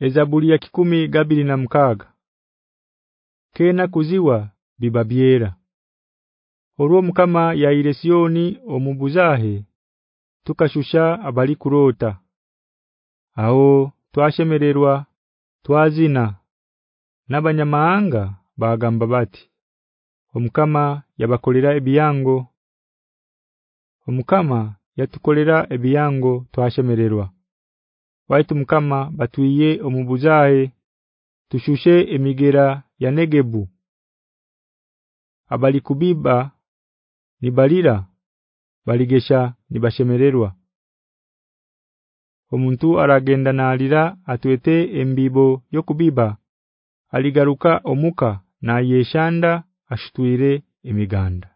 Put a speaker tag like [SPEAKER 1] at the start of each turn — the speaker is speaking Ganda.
[SPEAKER 1] Ezabuli ya kikumi gabili na mkaga Kena kuziwa bibabyera. Olwo mukama ya Iresioni omubuzahe tukashusha abali kurota Aho twashemererwa twazina nabanyamaanga bagamba bati Omukama yabakolera ebiyango Omukama yatukolera ebiyango twashemererwa Waitu mukama batuiye omubujaye tushushe emigera ya Negebu. Abali kubiba nibalira baligesha nibashemererwa Omuntu aragenda nalira atwete embibo yokubiba aligaruka omuka na yeshanda ashtuire emiganda